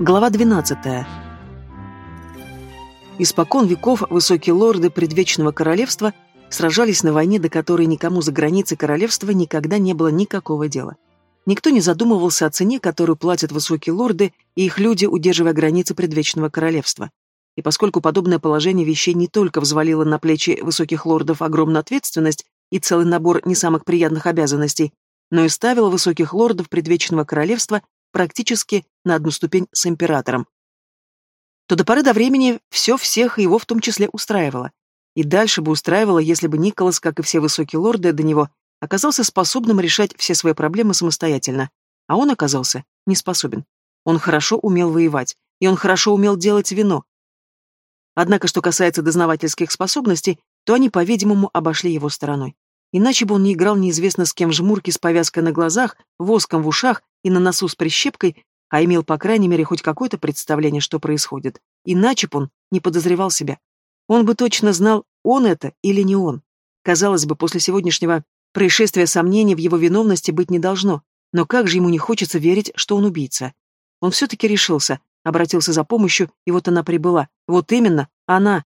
Глава 12. Испокон веков высокие лорды предвечного королевства сражались на войне, до которой никому за границей королевства никогда не было никакого дела. Никто не задумывался о цене, которую платят высокие лорды и их люди, удерживая границы предвечного королевства. И поскольку подобное положение вещей не только взвалило на плечи высоких лордов огромную ответственность и целый набор не самых приятных обязанностей, но и ставило высоких лордов предвечного королевства практически на одну ступень с императором. То до поры до времени все всех и его в том числе устраивало. И дальше бы устраивало, если бы Николас, как и все высокие лорды до него, оказался способным решать все свои проблемы самостоятельно. А он оказался не способен. Он хорошо умел воевать, и он хорошо умел делать вино. Однако, что касается дознавательских способностей, то они, по-видимому, обошли его стороной. Иначе бы он не играл неизвестно с кем жмурки с повязкой на глазах, воском в ушах и на носу с прищепкой, а имел, по крайней мере, хоть какое-то представление, что происходит. Иначе бы он не подозревал себя. Он бы точно знал, он это или не он. Казалось бы, после сегодняшнего происшествия сомнений в его виновности быть не должно, но как же ему не хочется верить, что он убийца. Он все-таки решился, обратился за помощью, и вот она прибыла. Вот именно, она.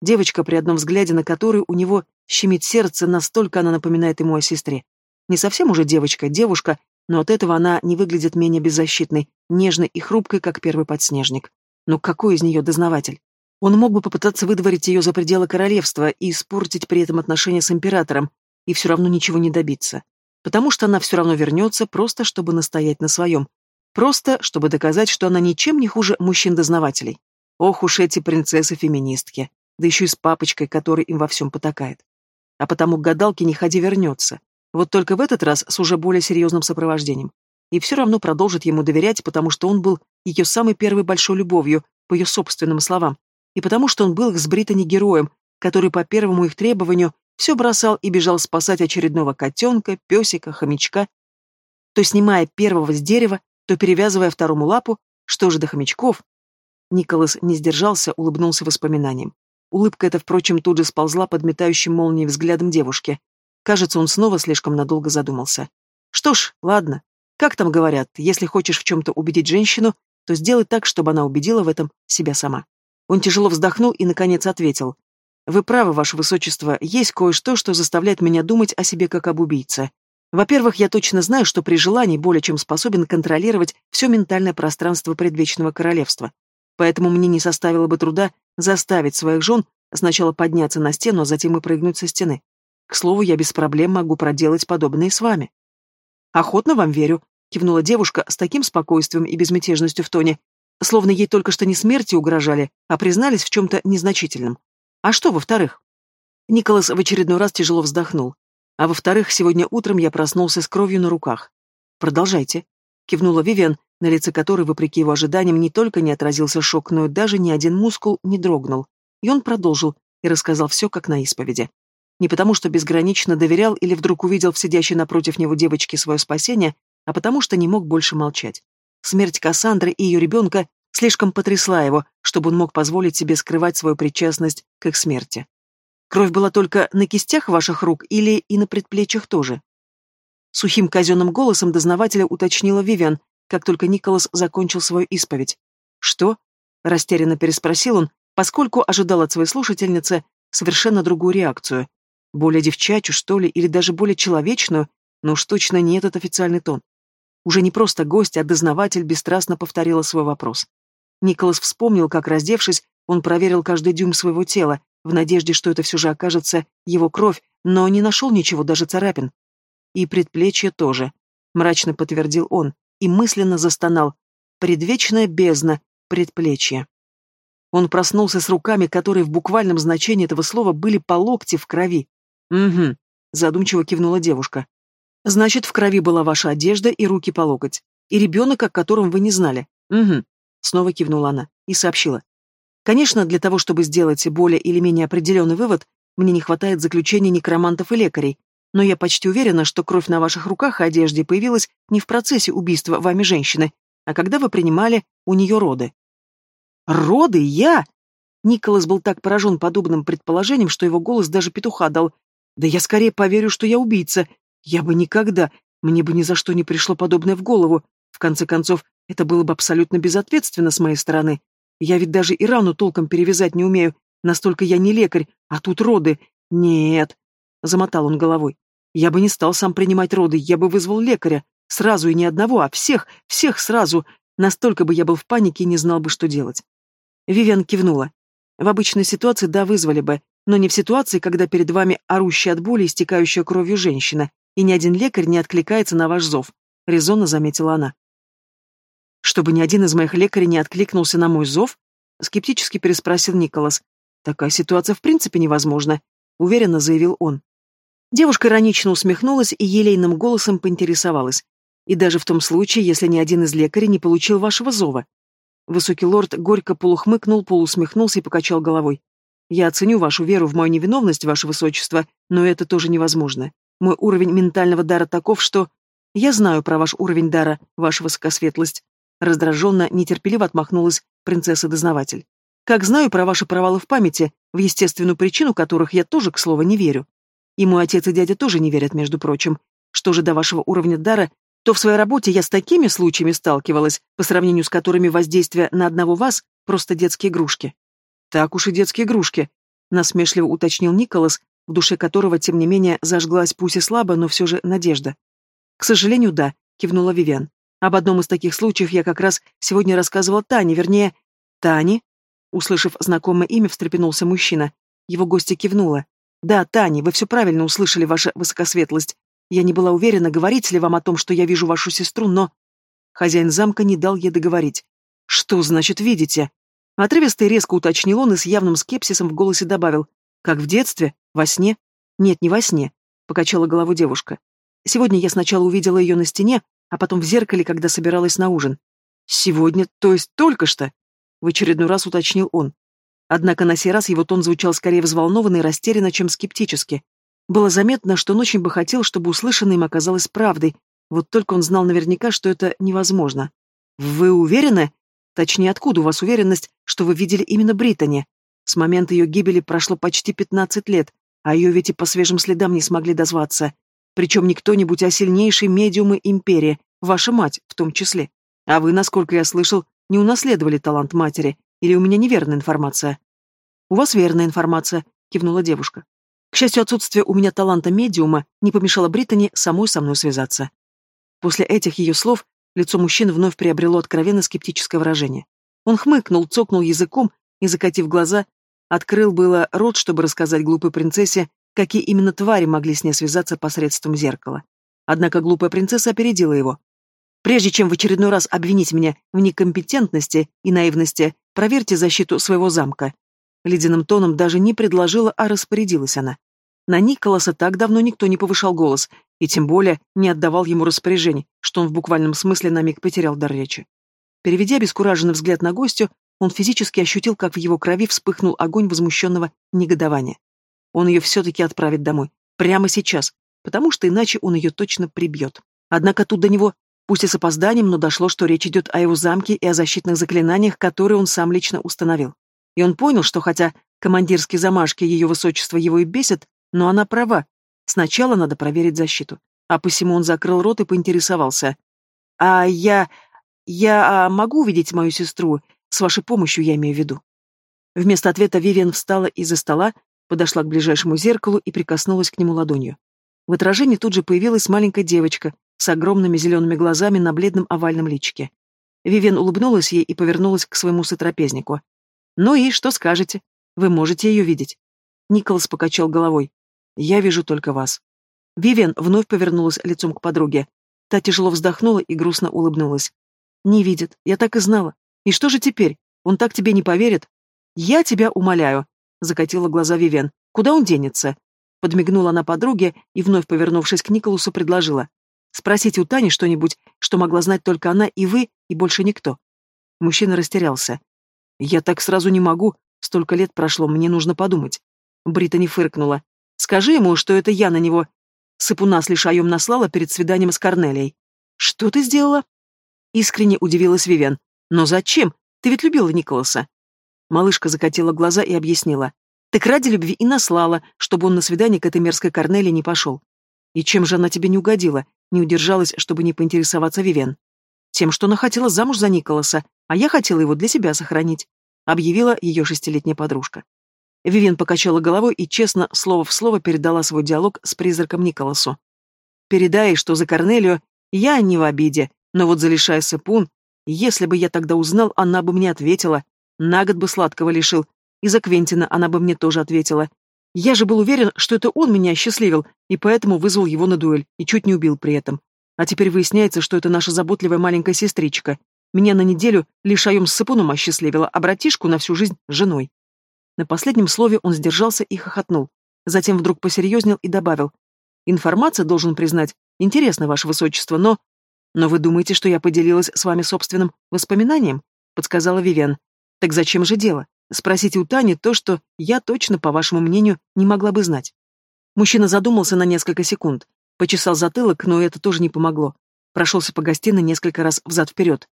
Девочка, при одном взгляде на которую у него щемит сердце, настолько она напоминает ему о сестре. Не совсем уже девочка, девушка, но от этого она не выглядит менее беззащитной, нежной и хрупкой, как первый подснежник. Но какой из нее дознаватель? Он мог бы попытаться выдворить ее за пределы королевства и испортить при этом отношения с императором, и все равно ничего не добиться. Потому что она все равно вернется, просто чтобы настоять на своем. Просто, чтобы доказать, что она ничем не хуже мужчин-дознавателей. Ох уж эти принцессы-феминистки. Да еще и с папочкой, который им во всем потакает. А потому к гадалке не ходи вернется. Вот только в этот раз с уже более серьезным сопровождением. И все равно продолжит ему доверять, потому что он был ее самой первой большой любовью, по ее собственным словам, и потому что он был их с Британи героем, который по первому их требованию все бросал и бежал спасать очередного котенка, песика, хомячка, то снимая первого с дерева, то перевязывая второму лапу, что же до хомячков? Николас не сдержался, улыбнулся воспоминанием. Улыбка эта, впрочем, тут же сползла под метающим молнией взглядом девушки. Кажется, он снова слишком надолго задумался. Что ж, ладно. Как там говорят, если хочешь в чем-то убедить женщину, то сделай так, чтобы она убедила в этом себя сама. Он тяжело вздохнул и, наконец, ответил. «Вы правы, Ваше Высочество, есть кое-что, что заставляет меня думать о себе как об убийце. Во-первых, я точно знаю, что при желании более чем способен контролировать все ментальное пространство предвечного королевства. Поэтому мне не составило бы труда заставить своих жен сначала подняться на стену, а затем и прыгнуть со стены. К слову, я без проблем могу проделать подобное с вами. Охотно вам верю, кивнула девушка с таким спокойствием и безмятежностью в тоне, словно ей только что не смерти угрожали, а признались в чем-то незначительном. А что, во-вторых? Николас в очередной раз тяжело вздохнул. А во-вторых, сегодня утром я проснулся с кровью на руках. Продолжайте, кивнула Вивиан, на лице которой, вопреки его ожиданиям, не только не отразился шок, но и даже ни один мускул не дрогнул. И он продолжил и рассказал все, как на исповеди. Не потому, что безгранично доверял или вдруг увидел в сидящей напротив него девочке свое спасение, а потому что не мог больше молчать. Смерть Кассандры и ее ребенка слишком потрясла его, чтобы он мог позволить себе скрывать свою причастность к их смерти. Кровь была только на кистях ваших рук или и на предплечьях тоже? Сухим казенным голосом дознавателя уточнила Вивиан, как только Николас закончил свою исповедь. «Что?» — растерянно переспросил он, поскольку ожидал от своей слушательницы совершенно другую реакцию. Более девчачью, что ли, или даже более человечную, но уж точно не этот официальный тон. Уже не просто гость, а дознаватель бесстрастно повторила свой вопрос. Николас вспомнил, как, раздевшись, он проверил каждый дюйм своего тела, в надежде, что это все же окажется его кровь, но не нашел ничего, даже царапин. И предплечье тоже, мрачно подтвердил он, и мысленно застонал. Предвечная бездна, предплечье. Он проснулся с руками, которые в буквальном значении этого слова были по локти в крови. «Угу», — задумчиво кивнула девушка. «Значит, в крови была ваша одежда и руки по локоть. И ребенок, о котором вы не знали. Угу», — снова кивнула она и сообщила. «Конечно, для того, чтобы сделать более или менее определенный вывод, мне не хватает заключения некромантов и лекарей, но я почти уверена, что кровь на ваших руках и одежде появилась не в процессе убийства вами женщины, а когда вы принимали у нее роды». «Роды? Я?» Николас был так поражен подобным предположением, что его голос даже петуха дал. Да я скорее поверю, что я убийца. Я бы никогда, мне бы ни за что не пришло подобное в голову. В конце концов, Это было бы абсолютно безответственно с моей стороны. Я ведь даже и рану толком перевязать не умею, настолько я не лекарь, а тут роды. Нет, замотал он головой. Я бы не стал сам принимать роды, я бы вызвал лекаря. Сразу и не одного, а всех, всех сразу. Настолько бы я был в панике и не знал бы, что делать. Вивиан кивнула. В обычной ситуации да, вызвали бы, но не в ситуации, когда перед вами орущая от боли, истекающая кровью женщина, и ни один лекарь не откликается на ваш зов, резонно заметила она. Чтобы ни один из моих лекарей не откликнулся на мой зов? Скептически переспросил Николас. Такая ситуация в принципе невозможна, уверенно заявил он. Девушка иронично усмехнулась и елейным голосом поинтересовалась. И даже в том случае, если ни один из лекарей не получил вашего зова. Высокий лорд горько полухмыкнул, полусмехнулся и покачал головой. Я оценю вашу веру в мою невиновность, ваше высочество, но это тоже невозможно. Мой уровень ментального дара таков, что... Я знаю про ваш уровень дара, ваша высокосветлость. Раздраженно, нетерпеливо отмахнулась принцесса-дознаватель. Как знаю про ваши провалы в памяти, в естественную причину которых я тоже, к слову, не верю. Мой отец и дядя тоже не верят, между прочим. Что же до вашего уровня дара, то в своей работе я с такими случаями сталкивалась, по сравнению с которыми воздействие на одного вас — просто детские игрушки. Так уж и детские игрушки, насмешливо уточнил Николас, в душе которого, тем не менее, зажглась пусть и слабо, но все же надежда. К сожалению, да, кивнула Вивиан. Об одном из таких случаев я как раз сегодня рассказывала Тане, вернее, Тане. Услышав знакомое имя, встрепенулся мужчина. Его гостья кивнула. «Да, Таня, вы все правильно услышали, ваша высокосветлость. Я не была уверена, говорить ли вам о том, что я вижу вашу сестру, но...» Хозяин замка не дал ей договорить. «Что значит видите?» Отрывисто и резко уточнил он и с явным скепсисом в голосе добавил. «Как в детстве? Во сне?» «Нет, не во сне», — покачала голову девушка. «Сегодня я сначала увидела ее на стене, а потом в зеркале, когда собиралась на ужин. «Сегодня, то есть только что?» — в очередной раз уточнил он. Однако на сей раз его тон звучал скорее взволнованно и растерянно, чем скептически. Было заметно, что он очень бы хотел, чтобы услышанное им оказалось правдой, вот только он знал наверняка, что это невозможно. «Вы уверены? Точнее, откуда у вас уверенность, что вы видели именно Британи? С момента ее гибели прошло почти пятнадцать лет, а ее ведь и по свежим следам не смогли дозваться. Причем не кто-нибудь, а сильнейшие медиумы империи, ваша мать в том числе. А вы, насколько я слышал, не унаследовали талант матери, или у меня неверная информация? У вас верная информация, кивнула девушка. К счастью, отсутствие у меня таланта медиума не помешало Британи самой со мной связаться. После этих ее слов лицо мужчины вновь приобрело откровенно скептическое выражение. Он хмыкнул, цокнул языком и, закатив глаза, открыл было рот, чтобы рассказать глупой принцессе, какие именно твари могли с ней связаться посредством зеркала. Однако глупая принцесса опередила его. «Прежде чем в очередной раз обвинить меня в некомпетентности и наивности, проверьте защиту своего замка». Ледяным тоном даже не предложила, а распорядилась она. На Николаса так давно никто не повышал голос, и тем более не отдавал ему распоряжений, что он в буквальном смысле на миг потерял дар речи. Переведя обескураженный взгляд на гостю, он физически ощутил, как в его крови вспыхнул огонь возмущенного негодования. Он ее все-таки отправит домой. Прямо сейчас. Потому что иначе он ее точно прибьет. Однако тут до него, пусть и с опозданием, но дошло, что речь идет о его замке и о защитных заклинаниях, которые он сам лично установил. И он понял, что хотя командирские замашки ее высочества его и бесят, но она права. Сначала надо проверить защиту. А посему он закрыл рот и поинтересовался. «А я... я а могу увидеть мою сестру? С вашей помощью я имею в виду». Вместо ответа Вивиан встала из-за стола, подошла к ближайшему зеркалу и прикоснулась к нему ладонью. В отражении тут же появилась маленькая девочка с огромными зелеными глазами на бледном овальном личике. Вивен улыбнулась ей и повернулась к своему сотрапезнику. «Ну и что скажете? Вы можете ее видеть?» Николас покачал головой. «Я вижу только вас». Вивен вновь повернулась лицом к подруге. Та тяжело вздохнула и грустно улыбнулась. «Не видит. Я так и знала. И что же теперь? Он так тебе не поверит?» «Я тебя умоляю», — закатила глаза Вивен. «Куда он денется?» Подмигнула она подруге и, вновь повернувшись к Николасу, предложила. «Спросите у Тани что-нибудь, что могла знать только она и вы, и больше никто». Мужчина растерялся. «Я так сразу не могу. Столько лет прошло, мне нужно подумать». Брита не фыркнула. «Скажи ему, что это я на него сыпуна с лишаем наслала перед свиданием с Корнелией». «Что ты сделала?» Искренне удивилась Вивен. «Но зачем? Ты ведь любила Николаса». Малышка закатила глаза и объяснила. Так ради любви и наслала, чтобы он на свидание к этой мерзкой Корнелии не пошел. И чем же она тебе не угодила? Не удержалась, чтобы не поинтересоваться Вивен. Тем, что она хотела замуж за Николаса, а я хотела его для себя сохранить, объявила ее шестилетняя подружка. Вивен покачала головой и честно, слово в слово, передала свой диалог с призраком Николасу. «Передай, что за Корнелию я не в обиде, но вот за Лишай Сапун, если бы я тогда узнал, она бы мне ответила. На год бы сладкого лишил. И за Квентина она бы мне тоже ответила. Я же был уверен, что это он меня осчастливил, и поэтому вызвал его на дуэль, и чуть не убил при этом. А теперь выясняется, что это наша заботливая маленькая сестричка. Меня на неделю лишаем с сапуном осчастливила, а братишку на всю жизнь женой. На последнем слове он сдержался и хохотнул. Затем вдруг посерьезнел и добавил. «Информация, должен признать, интересна, ваше высочество, но...» «Но вы думаете, что я поделилась с вами собственным воспоминанием?» — подсказала Вивен. «Так зачем же дело? Спросите у Тани то, что я точно, по вашему мнению, не могла бы знать». Мужчина задумался на несколько секунд, почесал затылок, но это тоже не помогло. Прошелся по гостиной несколько раз взад-вперед.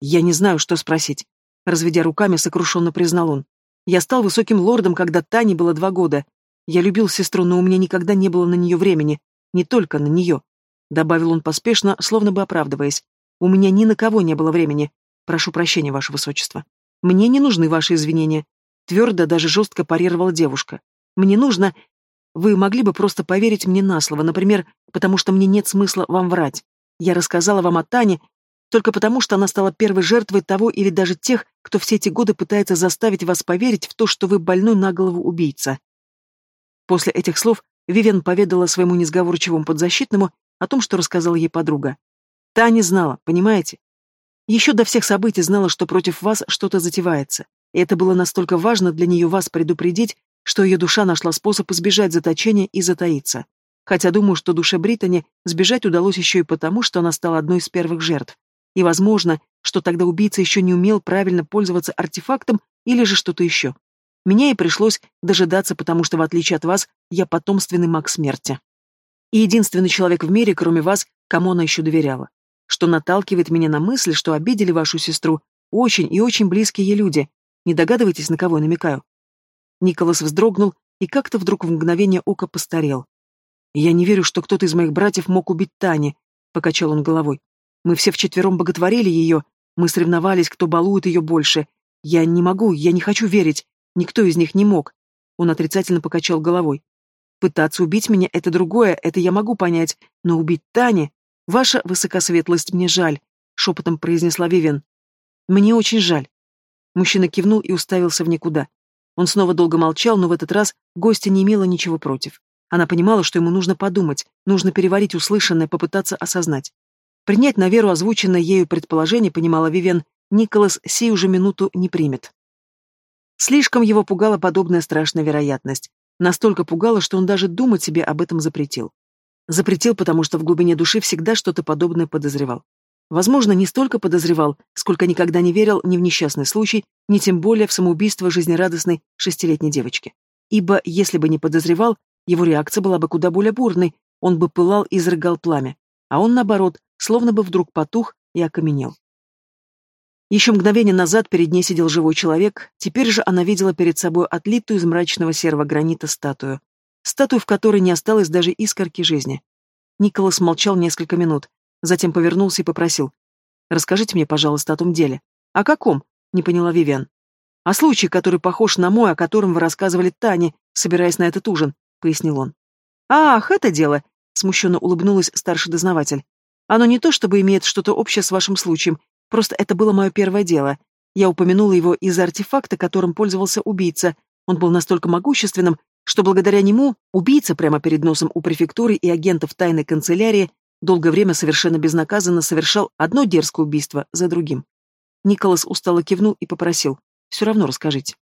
«Я не знаю, что спросить», — разведя руками, сокрушенно признал он. «Я стал высоким лордом, когда Тане было два года. Я любил сестру, но у меня никогда не было на нее времени. Не только на нее», — добавил он поспешно, словно бы оправдываясь. «У меня ни на кого не было времени. Прошу прощения, ваше высочество». Мне не нужны ваши извинения. Твердо, даже жестко парировала девушка. Мне нужно... Вы могли бы просто поверить мне на слово, например, потому что мне нет смысла вам врать. Я рассказала вам о Тане только потому, что она стала первой жертвой того или даже тех, кто все эти годы пытается заставить вас поверить в то, что вы больной на голову убийца. После этих слов Вивен поведала своему несговорчивому подзащитному о том, что рассказала ей подруга. Та знала, понимаете? Еще до всех событий знала, что против вас что-то затевается. И это было настолько важно для нее вас предупредить, что ее душа нашла способ избежать заточения и затаиться. Хотя думаю, что душе Британи сбежать удалось еще и потому, что она стала одной из первых жертв. И возможно, что тогда убийца еще не умел правильно пользоваться артефактом или же что-то еще. Меня и пришлось дожидаться, потому что, в отличие от вас, я потомственный маг смерти. И единственный человек в мире, кроме вас, кому она еще доверяла что наталкивает меня на мысль, что обидели вашу сестру очень и очень близкие ей люди. Не догадываетесь, на кого я намекаю?» Николас вздрогнул и как-то вдруг в мгновение ока постарел. «Я не верю, что кто-то из моих братьев мог убить Тани», — покачал он головой. «Мы все вчетвером боготворили ее, мы соревновались, кто балует ее больше. Я не могу, я не хочу верить, никто из них не мог». Он отрицательно покачал головой. «Пытаться убить меня — это другое, это я могу понять, но убить Тани...» «Ваша высокосветлость, мне жаль», — шепотом произнесла Вивен. «Мне очень жаль». Мужчина кивнул и уставился в никуда. Он снова долго молчал, но в этот раз гостья не имела ничего против. Она понимала, что ему нужно подумать, нужно переварить услышанное, попытаться осознать. Принять на веру озвученное ею предположение, понимала Вивен, Николас сию же минуту не примет. Слишком его пугала подобная страшная вероятность. Настолько пугала, что он даже думать себе об этом запретил. Запретил, потому что в глубине души всегда что-то подобное подозревал. Возможно, не столько подозревал, сколько никогда не верил ни в несчастный случай, ни тем более в самоубийство жизнерадостной шестилетней девочки. Ибо, если бы не подозревал, его реакция была бы куда более бурной, он бы пылал и изрыгал пламя, а он, наоборот, словно бы вдруг потух и окаменел. Еще мгновение назад перед ней сидел живой человек, теперь же она видела перед собой отлитую из мрачного серого гранита статую статую, в которой не осталось даже искорки жизни. Николас молчал несколько минут, затем повернулся и попросил. «Расскажите мне, пожалуйста, о том деле». «О каком?» — не поняла Вивиан. «О случае, который похож на мой, о котором вы рассказывали Тане, собираясь на этот ужин», — пояснил он. «Ах, это дело!» — смущенно улыбнулась старший дознаватель. «Оно не то, чтобы имеет что-то общее с вашим случаем, просто это было мое первое дело. Я упомянула его из-за артефакта, которым пользовался убийца. Он был настолько могущественным, что благодаря нему убийца прямо перед носом у префектуры и агентов тайной канцелярии долгое время совершенно безнаказанно совершал одно дерзкое убийство за другим. Николас устало кивнул и попросил. «Все равно расскажите».